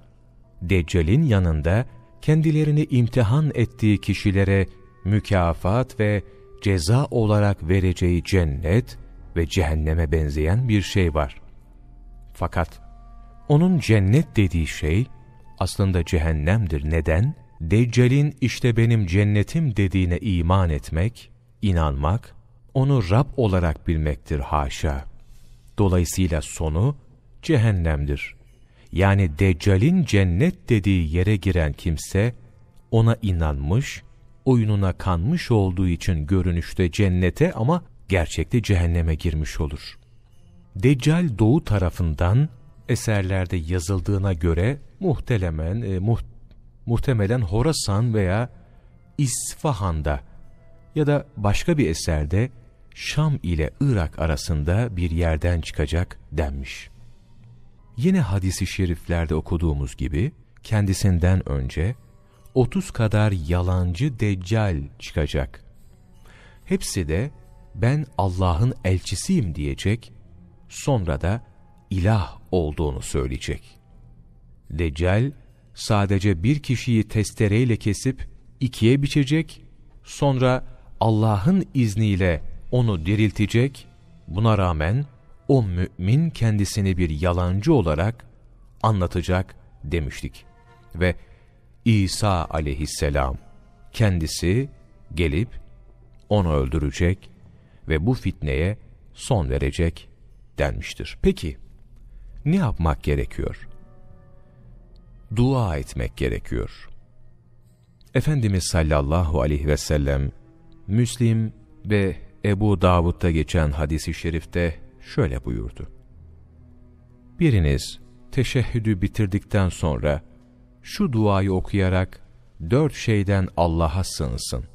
Deccal'in yanında kendilerini imtihan ettiği kişilere mükafat ve ceza olarak vereceği cennet ve cehenneme benzeyen bir şey var. Fakat onun cennet dediği şey aslında cehennemdir. Neden? Deccal'in işte benim cennetim dediğine iman etmek, inanmak, onu Rab olarak bilmektir haşa. Dolayısıyla sonu cehennemdir. Yani Deccal'in cennet dediği yere giren kimse, ona inanmış, oyununa kanmış olduğu için görünüşte cennete ama gerçekte cehenneme girmiş olur. Deccal doğu tarafından eserlerde yazıldığına göre muhtelemen, e, muht muhtemelen Horasan veya İsfahan'da ya da başka bir eserde Şam ile Irak arasında bir yerden çıkacak denmiş. Yine hadisi şeriflerde okuduğumuz gibi kendisinden önce 30 kadar yalancı deccal çıkacak. Hepsi de ben Allah'ın elçisiyim diyecek, sonra da ilah olduğunu söyleyecek. Deccal sadece bir kişiyi testereyle kesip ikiye biçecek, sonra Allah'ın izniyle onu diriltecek, buna rağmen o mümin kendisini bir yalancı olarak anlatacak demiştik. Ve İsa aleyhisselam kendisi gelip onu öldürecek ve bu fitneye son verecek denmiştir. Peki ne yapmak gerekiyor? Dua etmek gerekiyor. Efendimiz sallallahu aleyhi ve sellem Müslim ve Ebu Davud'da geçen hadisi şerifte şöyle buyurdu. Biriniz teşehhüdü bitirdikten sonra şu duayı okuyarak dört şeyden Allah'a sığınsın.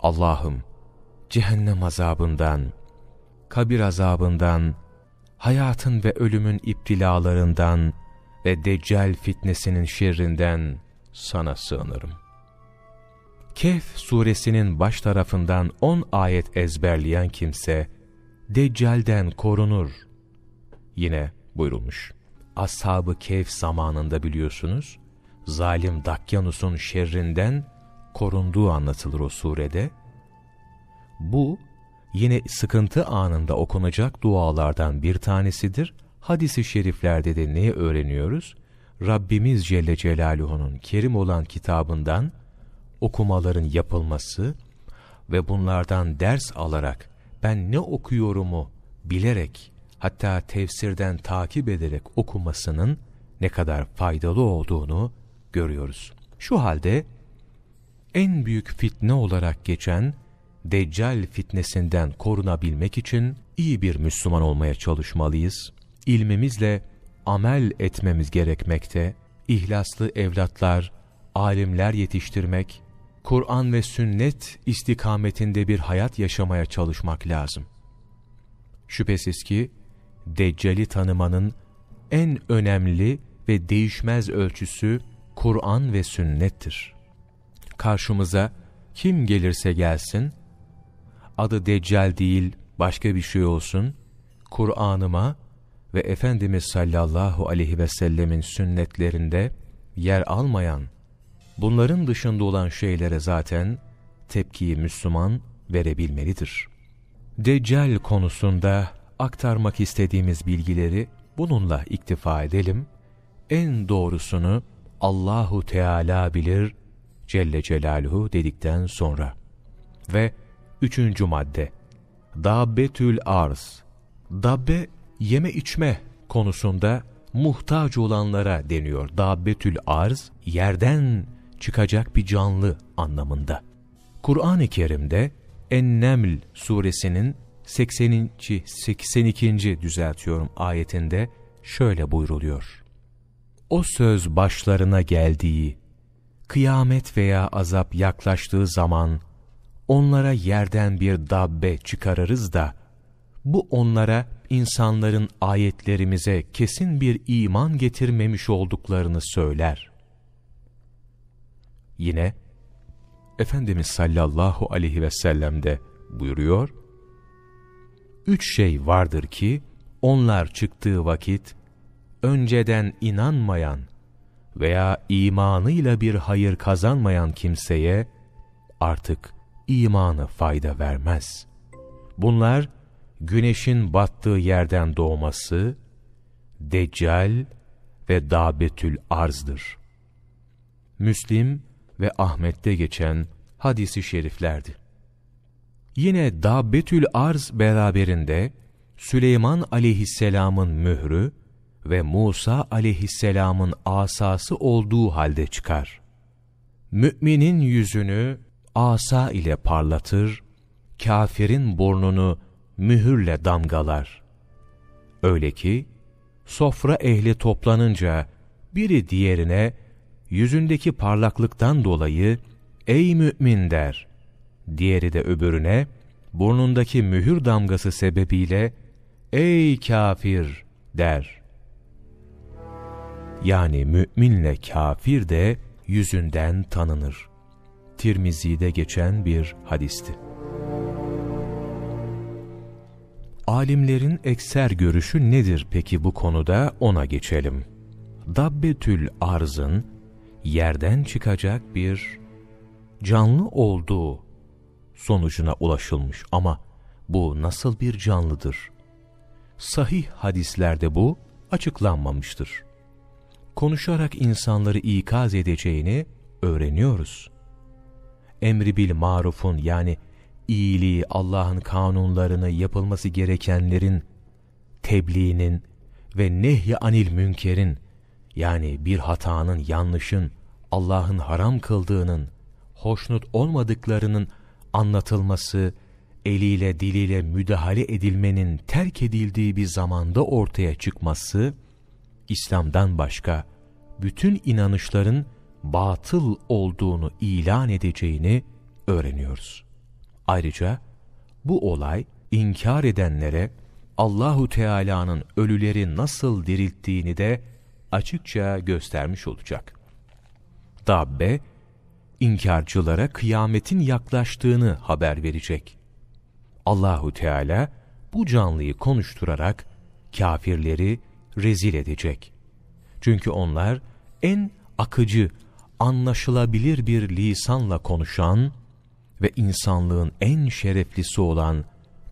Allah'ım cehennem azabından, kabir azabından, hayatın ve ölümün iptilalarından ve deccal fitnesinin şerrinden sana sığınırım. Kehf suresinin baş tarafından on ayet ezberleyen kimse, Deccal'den korunur. Yine buyurulmuş. Ashab-ı Kehf zamanında biliyorsunuz, zalim Dakyanus'un şerrinden korunduğu anlatılır o surede. Bu, yine sıkıntı anında okunacak dualardan bir tanesidir. Hadis-i şeriflerde de neyi öğreniyoruz? Rabbimiz Celle Celaluhu'nun kerim olan kitabından okumaların yapılması ve bunlardan ders alarak ben ne okuyorumu bilerek hatta tefsirden takip ederek okumasının ne kadar faydalı olduğunu görüyoruz. Şu halde en büyük fitne olarak geçen Deccal fitnesinden korunabilmek için iyi bir Müslüman olmaya çalışmalıyız. İlmimizle amel etmemiz gerekmekte, ihlaslı evlatlar, alimler yetiştirmek, Kur'an ve sünnet istikametinde bir hayat yaşamaya çalışmak lazım. Şüphesiz ki Deccal'i tanımanın en önemli ve değişmez ölçüsü Kur'an ve sünnettir. Karşımıza kim gelirse gelsin, adı Deccal değil başka bir şey olsun, Kur'an'ıma ve Efendimiz sallallahu aleyhi ve sellemin sünnetlerinde yer almayan, bunların dışında olan şeylere zaten tepkiyi Müslüman verebilmelidir. Deccal konusunda aktarmak istediğimiz bilgileri bununla iktifa edelim. En doğrusunu Allahu Teala bilir Celle Celaluhu dedikten sonra. Ve üçüncü madde. Dabbetül arz. Dabbe yeme içme konusunda muhtaç olanlara deniyor. Dabbetül arz yerden çıkacak bir canlı anlamında. Kur'an-ı Kerim'de En-Neml suresinin 80. 82. düzeltiyorum ayetinde şöyle buyruluyor. O söz başlarına geldiği, kıyamet veya azap yaklaştığı zaman onlara yerden bir dabbe çıkarırız da, bu onlara insanların ayetlerimize kesin bir iman getirmemiş olduklarını söyler. Yine Efendimiz sallallahu aleyhi ve sellem de buyuruyor, Üç şey vardır ki, onlar çıktığı vakit, önceden inanmayan veya imanıyla bir hayır kazanmayan kimseye artık imanı fayda vermez. Bunlar, güneşin battığı yerden doğması, Deccal ve Dabetül Arz'dır. Müslim ve Ahmet'te geçen hadisi şeriflerdi. Yine Dabetül Arz beraberinde Süleyman aleyhisselamın mührü ve Musa aleyhisselamın asası olduğu halde çıkar. Müminin yüzünü asa ile parlatır, kafirin burnunu mühürle damgalar. Öyle ki, sofra ehli toplanınca biri diğerine yüzündeki parlaklıktan dolayı ''Ey mümin'' der. Diğeri de öbürüne burnundaki mühür damgası sebebiyle ''Ey kafir'' der. Yani müminle kafir de yüzünden tanınır. Tirmizi'de geçen bir hadisti. Alimlerin ekser görüşü nedir peki bu konuda ona geçelim. Dabbetül arzın yerden çıkacak bir canlı olduğu sonucuna ulaşılmış ama bu nasıl bir canlıdır? Sahih hadislerde bu açıklanmamıştır. Konuşarak insanları ikaz edeceğini öğreniyoruz. Emri bil marufun yani iyiliği, Allah'ın kanunlarını yapılması gerekenlerin tebliğinin ve nehy anil münkerin yani bir hatanın, yanlışın, Allah'ın haram kıldığının, hoşnut olmadıklarının anlatılması, eliyle diliyle müdahale edilmenin terk edildiği bir zamanda ortaya çıkması, İslam'dan başka bütün inanışların batıl olduğunu ilan edeceğini öğreniyoruz. Ayrıca bu olay inkar edenlere Allahu Teala'nın ölüleri nasıl dirilttiğini de açıkça göstermiş olacak. Dabbe, inkarcılara kıyametin yaklaştığını haber verecek. Allahu Teala bu canlıyı konuşturarak kafirleri rezil edecek. Çünkü onlar en akıcı, anlaşılabilir bir lisanla konuşan ve insanlığın en şereflisi olan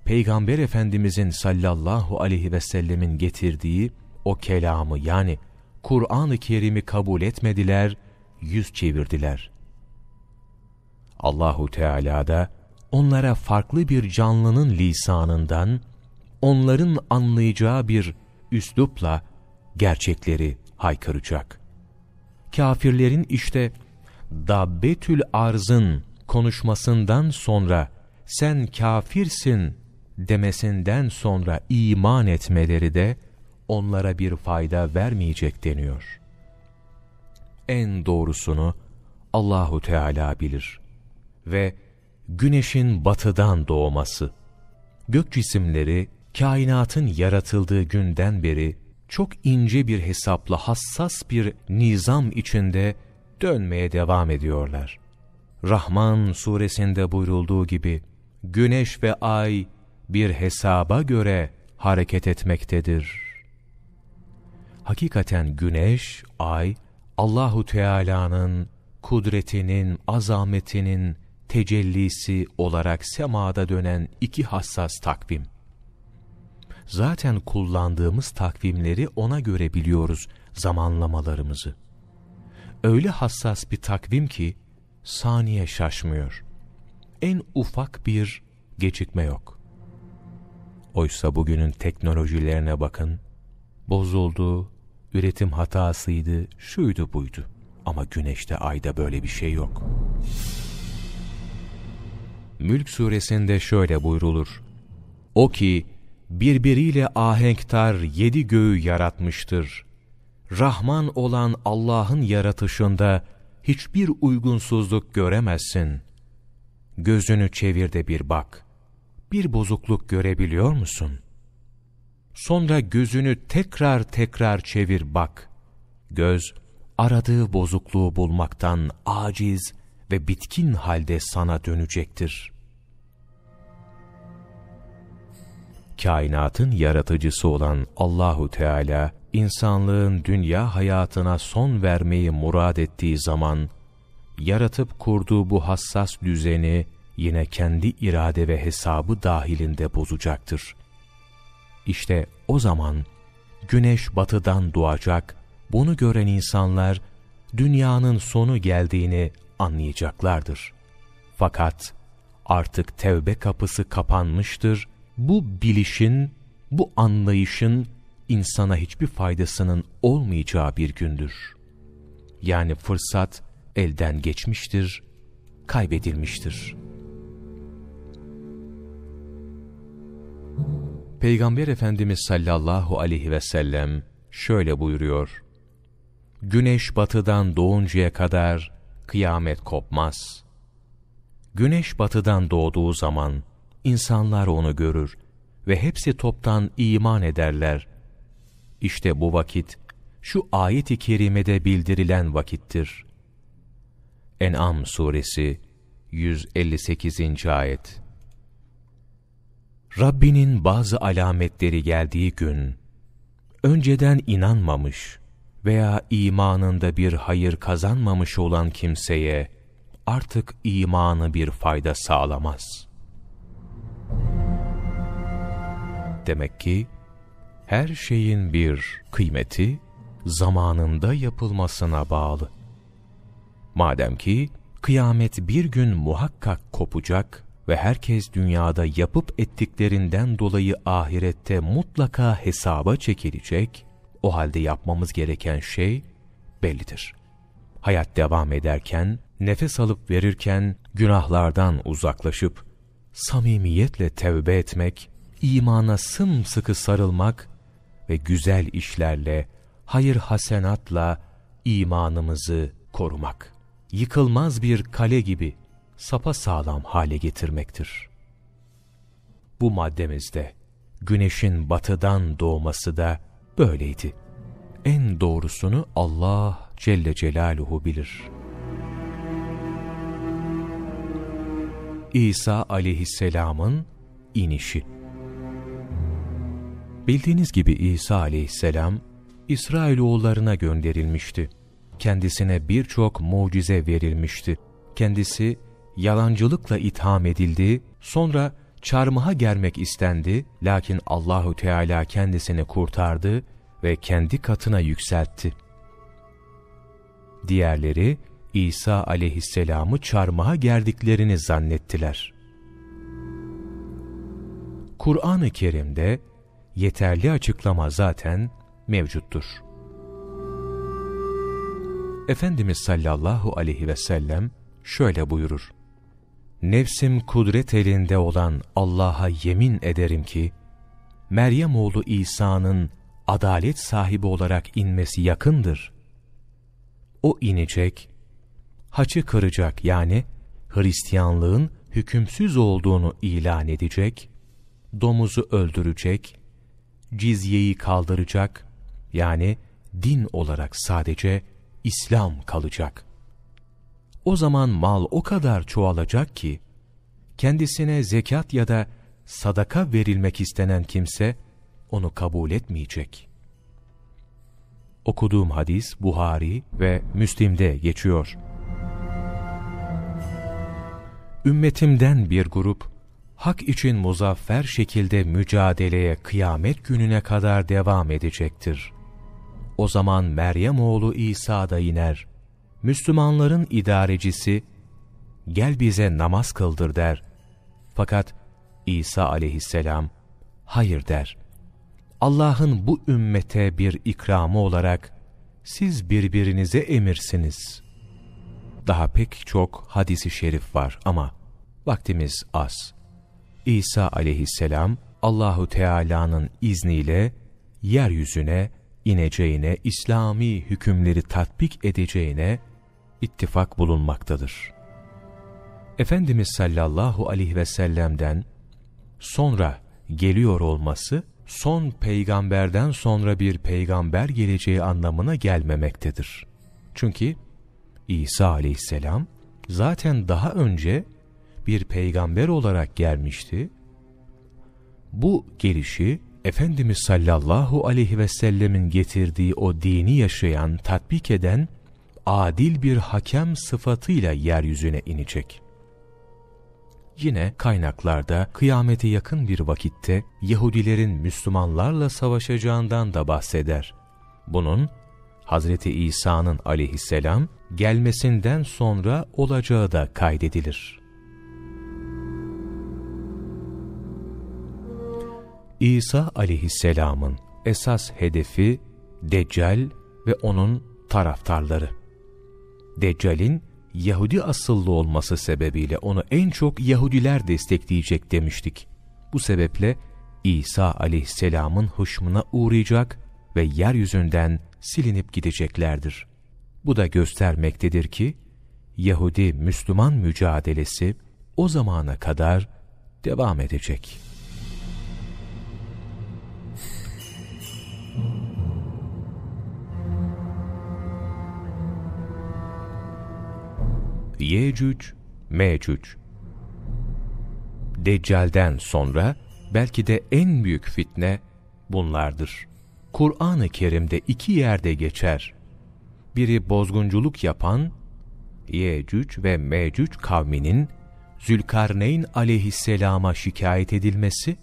Peygamber Efendimizin sallallahu aleyhi ve sellemin getirdiği o kelamı yani Kur'an-ı Kerim'i kabul etmediler, yüz çevirdiler. Allahu Teala da onlara farklı bir canlının lisanından, onların anlayacağı bir üslupla gerçekleri haykıracak. Kafirlerin işte Dabbetül Arz'ın konuşmasından sonra sen kafirsin demesinden sonra iman etmeleri de onlara bir fayda vermeyecek deniyor. En doğrusunu Allahu Teala bilir ve güneşin batıdan doğması, gök cisimleri kainatın yaratıldığı günden beri çok ince bir hesapla hassas bir nizam içinde dönmeye devam ediyorlar. Rahman suresinde buyurulduğu gibi güneş ve ay bir hesaba göre hareket etmektedir. Hakikaten güneş, ay Allahu Teala'nın kudretinin, azametinin tecellisi olarak semada dönen iki hassas takvim. Zaten kullandığımız takvimleri ona göre biliyoruz zamanlamalarımızı. Öyle hassas bir takvim ki saniye şaşmıyor. En ufak bir gecikme yok. Oysa bugünün teknolojilerine bakın. Bozuldu, üretim hatasıydı, şuydu buydu. Ama güneşte ayda böyle bir şey yok. Mülk suresinde şöyle buyrulur. O ki birbiriyle ahenktar yedi göğü yaratmıştır. Rahman olan Allah'ın yaratışında hiçbir uygunsuzluk göremezsin. Gözünü çevir de bir bak. Bir bozukluk görebiliyor musun? Sonra gözünü tekrar tekrar çevir bak. Göz, aradığı bozukluğu bulmaktan aciz ve bitkin halde sana dönecektir. Kainatın yaratıcısı olan Allahu Teala, insanlığın dünya hayatına son vermeyi murad ettiği zaman, yaratıp kurduğu bu hassas düzeni yine kendi irade ve hesabı dahilinde bozacaktır. İşte o zaman güneş batıdan doğacak, bunu gören insanlar dünyanın sonu geldiğini anlayacaklardır. Fakat artık tevbe kapısı kapanmıştır. Bu bilişin, bu anlayışın insana hiçbir faydasının olmayacağı bir gündür. Yani fırsat elden geçmiştir, kaybedilmiştir. Peygamber Efendimiz sallallahu aleyhi ve sellem şöyle buyuruyor. Güneş batıdan doğuncaya kadar kıyamet kopmaz. Güneş batıdan doğduğu zaman insanlar onu görür ve hepsi toptan iman ederler. İşte bu vakit şu ayet-i kerimede bildirilen vakittir. En'am suresi 158. ayet Rabbinin bazı alametleri geldiği gün, önceden inanmamış veya imanında bir hayır kazanmamış olan kimseye, artık imanı bir fayda sağlamaz. Demek ki, her şeyin bir kıymeti, zamanında yapılmasına bağlı. Madem ki, kıyamet bir gün muhakkak kopacak ve herkes dünyada yapıp ettiklerinden dolayı ahirette mutlaka hesaba çekilecek, o halde yapmamız gereken şey bellidir. Hayat devam ederken, nefes alıp verirken günahlardan uzaklaşıp, samimiyetle tevbe etmek, imana sımsıkı sarılmak ve güzel işlerle, hayır hasenatla imanımızı korumak. Yıkılmaz bir kale gibi sapa sağlam hale getirmektir. Bu maddemizde güneşin batıdan doğması da böyleydi. En doğrusunu Allah Celle Celaluhu bilir. İsa aleyhisselamın inişi Bildiğiniz gibi İsa aleyhisselam, İsrailoğullarına gönderilmişti. Kendisine birçok mucize verilmişti. Kendisi yalancılıkla itham edildi, sonra çarmıha germek istendi, lakin Allahu Teala kendisini kurtardı ve kendi katına yükseltti. Diğerleri İsa aleyhisselamı çarmıha gerdiklerini zannettiler. Kur'an-ı Kerim'de yeterli açıklama zaten mevcuttur. Efendimiz sallallahu aleyhi ve sellem şöyle buyurur. Nefsim kudret elinde olan Allah'a yemin ederim ki, Meryem oğlu İsa'nın adalet sahibi olarak inmesi yakındır. O inecek, haçı kıracak yani Hristiyanlığın hükümsüz olduğunu ilan edecek, domuzu öldürecek, cizyeyi kaldıracak, yani din olarak sadece İslam kalacak. O zaman mal o kadar çoğalacak ki, kendisine zekat ya da sadaka verilmek istenen kimse, onu kabul etmeyecek. Okuduğum hadis Buhari ve Müslim'de geçiyor. Ümmetimden bir grup, hak için muzaffer şekilde mücadeleye kıyamet gününe kadar devam edecektir. O zaman Meryem oğlu İsa da iner. Müslümanların idarecisi, gel bize namaz kıldır der. Fakat İsa aleyhisselam, hayır der. Allah'ın bu ümmete bir ikramı olarak, siz birbirinize emirsiniz. Daha pek çok hadisi şerif var ama vaktimiz az. İsa aleyhisselam, Allahu Teala'nın izniyle yeryüzüne ineceğine, İslami hükümleri tatbik edeceğine ittifak bulunmaktadır. Efendimiz sallallahu aleyhi ve sellem'den sonra geliyor olması, son peygamberden sonra bir peygamber geleceği anlamına gelmemektedir. Çünkü İsa aleyhisselam zaten daha önce bir peygamber olarak gelmişti. Bu gelişi Efendimiz sallallahu aleyhi ve sellemin getirdiği o dini yaşayan, tatbik eden adil bir hakem sıfatıyla yeryüzüne inecek. Yine kaynaklarda kıyamete yakın bir vakitte Yahudilerin Müslümanlarla savaşacağından da bahseder. Bunun Hazreti İsa'nın aleyhisselam gelmesinden sonra olacağı da kaydedilir. İsa aleyhisselamın esas hedefi Deccal ve onun taraftarları. Deccal'in Yahudi asıllı olması sebebiyle onu en çok Yahudiler destekleyecek demiştik. Bu sebeple İsa aleyhisselamın hışmına uğrayacak ve yeryüzünden silinip gideceklerdir. Bu da göstermektedir ki, Yahudi-Müslüman mücadelesi o zamana kadar devam edecek. Yecüc, Mecüc Deccal'den sonra belki de en büyük fitne bunlardır. Kur'an-ı Kerim'de iki yerde geçer. Biri bozgunculuk yapan Yecüc ve Mecüc kavminin Zülkarneyn aleyhisselama şikayet edilmesi,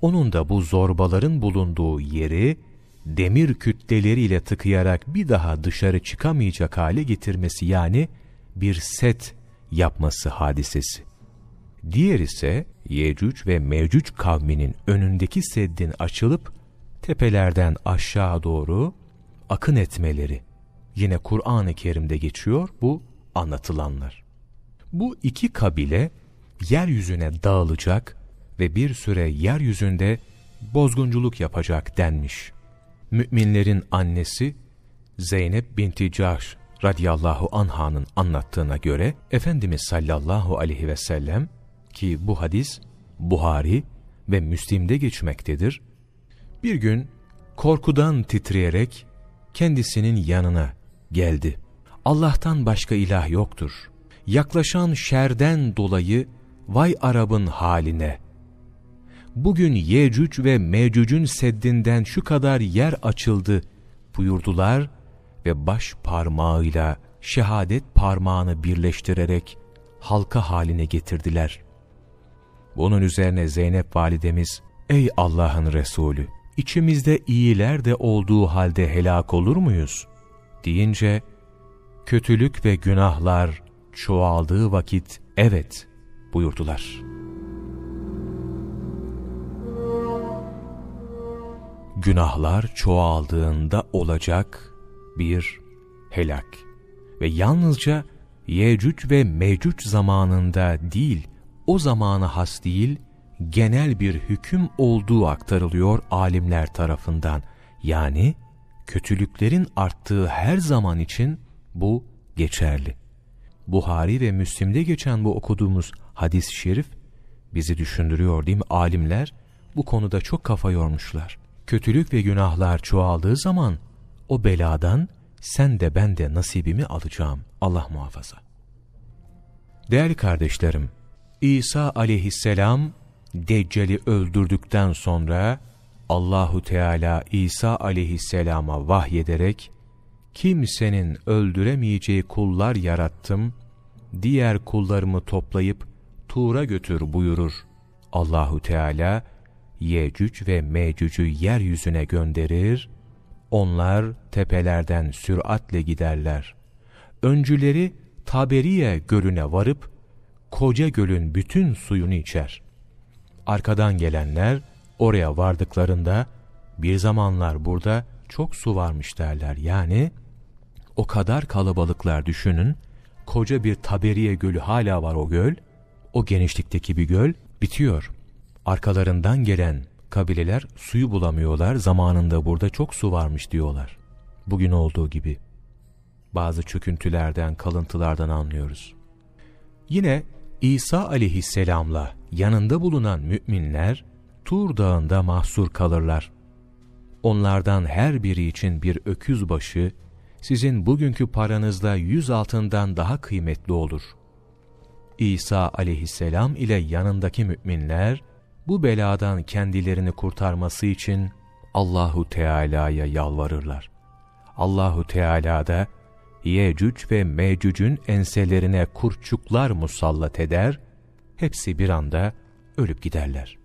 onun da bu zorbaların bulunduğu yeri demir kütleleriyle tıkayarak bir daha dışarı çıkamayacak hale getirmesi yani bir set yapması hadisesi. Diğer ise Yecüc ve Mecüc kavminin önündeki seddin açılıp tepelerden aşağı doğru akın etmeleri. Yine Kur'an-ı Kerim'de geçiyor bu anlatılanlar. Bu iki kabile yeryüzüne dağılacak ve bir süre yeryüzünde bozgunculuk yapacak denmiş. Müminlerin annesi Zeynep binti Cahş radiyallahu anhanın anlattığına göre Efendimiz sallallahu aleyhi ve sellem ki bu hadis Buhari ve Müslim'de geçmektedir. Bir gün korkudan titreyerek kendisinin yanına geldi. Allah'tan başka ilah yoktur. Yaklaşan şerden dolayı vay Arap'ın haline. Bugün Yecüc ve Mecüc'ün seddinden şu kadar yer açıldı buyurdular ve baş parmağıyla şehadet parmağını birleştirerek halka haline getirdiler. Bunun üzerine Zeynep validemiz, ''Ey Allah'ın Resulü, içimizde iyiler de olduğu halde helak olur muyuz?'' deyince, kötülük ve günahlar çoğaldığı vakit evet buyurdular. Günahlar çoğaldığında olacak bir helak. Ve yalnızca Yecüc ve Mecüc zamanında değil, o zamana has değil, genel bir hüküm olduğu aktarılıyor alimler tarafından. Yani kötülüklerin arttığı her zaman için bu geçerli. Buhari ve Müslim'de geçen bu okuduğumuz hadis-i şerif bizi düşündürüyor değil mi? Alimler bu konuda çok kafa yormuşlar. Kötülük ve günahlar çoğaldığı zaman o beladan sen de ben de nasibimi alacağım. Allah muhafaza. Değerli kardeşlerim, İsa aleyhisselam Deccal'i öldürdükten sonra Allahu Teala İsa aleyhisselama vahyederek kimsenin öldüremeyeceği kullar yarattım, diğer kullarımı toplayıp Tur'a götür buyurur. Allahu Teala Yecüc ve Mecüc'ü yeryüzüne gönderir onlar tepelerden süratle giderler. Öncüleri Taberiye gölüne varıp koca gölün bütün suyunu içer. Arkadan gelenler oraya vardıklarında bir zamanlar burada çok su varmış derler. Yani o kadar kalabalıklar düşünün. Koca bir Taberiye gölü hala var o göl. O genişlikteki bir göl bitiyor. Arkalarından gelen kabileler suyu bulamıyorlar. Zamanında burada çok su varmış diyorlar. Bugün olduğu gibi. Bazı çöküntülerden, kalıntılardan anlıyoruz. Yine İsa aleyhisselamla yanında bulunan müminler Tur dağında mahsur kalırlar. Onlardan her biri için bir öküz başı sizin bugünkü paranızda yüz altından daha kıymetli olur. İsa aleyhisselam ile yanındaki müminler bu beladan kendilerini kurtarması için Allahu Teala'ya yalvarırlar. Allahu Teala da Yecüc ve Mecüc'ün enselerine kurçuklar musallat eder, hepsi bir anda ölüp giderler.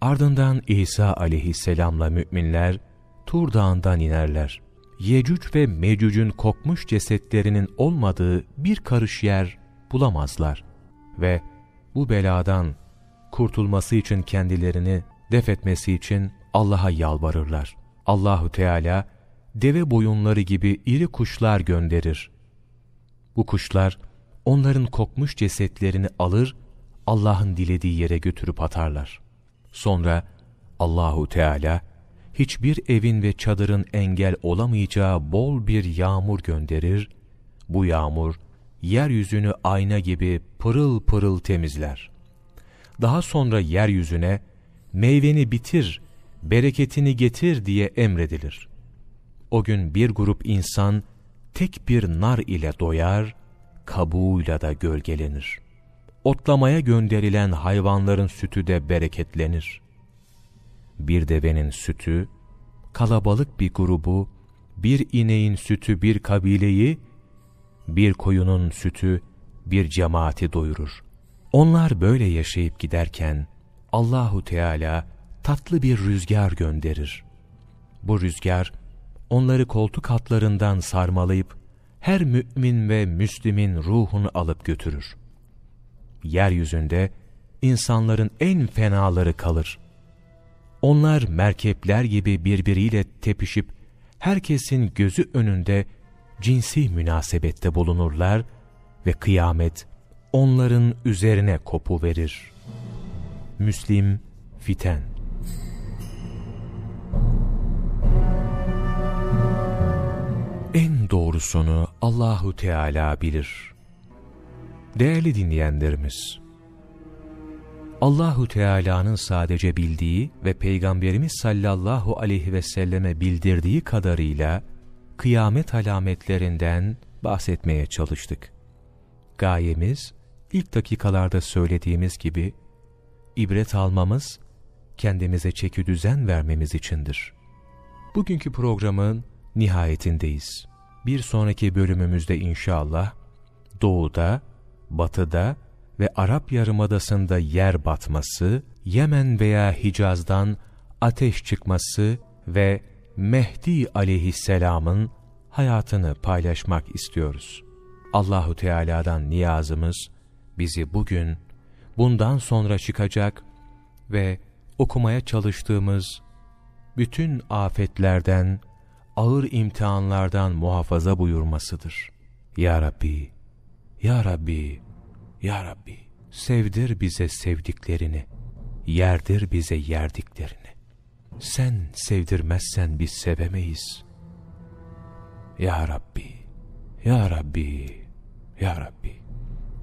Ardından İsa aleyhisselamla müminler Tur Dağı'ndan inerler. Yecüc ve Mecüc'ün kokmuş cesetlerinin olmadığı bir karış yer bulamazlar. Ve bu beladan kurtulması için kendilerini defetmesi için Allah'a yalvarırlar. Allahu Teala deve boyunları gibi iri kuşlar gönderir. Bu kuşlar onların kokmuş cesetlerini alır, Allah'ın dilediği yere götürüp atarlar. Sonra Allahu Teala hiçbir evin ve çadırın engel olamayacağı bol bir yağmur gönderir. Bu yağmur yeryüzünü ayna gibi pırıl pırıl temizler. Daha sonra yeryüzüne meyveni bitir, bereketini getir diye emredilir. O gün bir grup insan tek bir nar ile doyar, kabuğuyla da gölgelenir. Otlamaya gönderilen hayvanların sütü de bereketlenir. Bir devenin sütü, kalabalık bir grubu, bir ineğin sütü bir kabileyi, bir koyunun sütü bir cemaati doyurur. Onlar böyle yaşayıp giderken Allahu Teala tatlı bir rüzgar gönderir. Bu rüzgar onları koltuk altlarından sarmalayıp her mümin ve müslimin ruhunu alıp götürür. Yeryüzünde insanların en fenaları kalır. Onlar merkepler gibi birbiriyle tepişip herkesin gözü önünde cinsi münasebette bulunurlar ve kıyamet onların üzerine kopu verir. Müslim Fiten En doğrusunu Allahu Teala bilir. Değerli dinleyenlerimiz, Allahu Teala'nın sadece bildiği ve Peygamberimiz sallallahu aleyhi ve selleme bildirdiği kadarıyla kıyamet alametlerinden bahsetmeye çalıştık. Gayemiz, ilk dakikalarda söylediğimiz gibi, ibret almamız, kendimize çeki düzen vermemiz içindir. Bugünkü programın nihayetindeyiz. Bir sonraki bölümümüzde inşallah, doğuda, batıda ve Arap Yarımadası'nda yer batması, Yemen veya Hicaz'dan ateş çıkması ve Mehdi aleyhisselamın hayatını paylaşmak istiyoruz. Allahu Teala'dan niyazımız bizi bugün, bundan sonra çıkacak ve okumaya çalıştığımız bütün afetlerden, ağır imtihanlardan muhafaza buyurmasıdır. Ya Rabbi, Ya Rabbi, Ya Rabbi, sevdir bize sevdiklerini, yerdir bize yerdiklerini. Sen sevdirmezsen biz sevemeyiz. Ya Rabbi, Ya Rabbi, Ya Rabbi,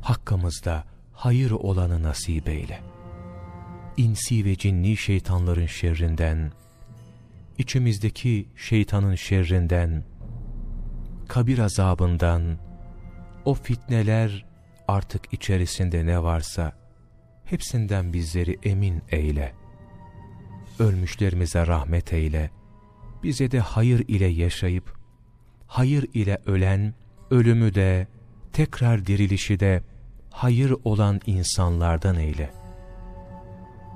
hakkımızda hayır olanı nasip eyle. İnsi ve cinni şeytanların şerrinden, içimizdeki şeytanın şerrinden, kabir azabından, o fitneler artık içerisinde ne varsa, hepsinden bizleri emin eyle. Ölmüşlerimize rahmet eyle. Bize de hayır ile yaşayıp, hayır ile ölen, ölümü de, tekrar dirilişi de, hayır olan insanlardan eyle.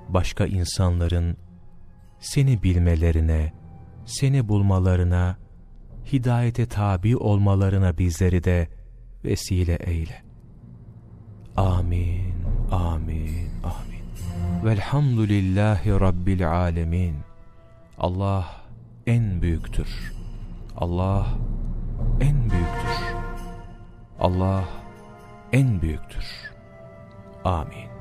Başka insanların, seni bilmelerine, seni bulmalarına, hidayete tabi olmalarına bizleri de vesile eyle. Amin, amin, amin. Velhamdülillahi Rabbil alemin. Allah en büyüktür. Allah en büyüktür. Allah en büyüktür. Amin.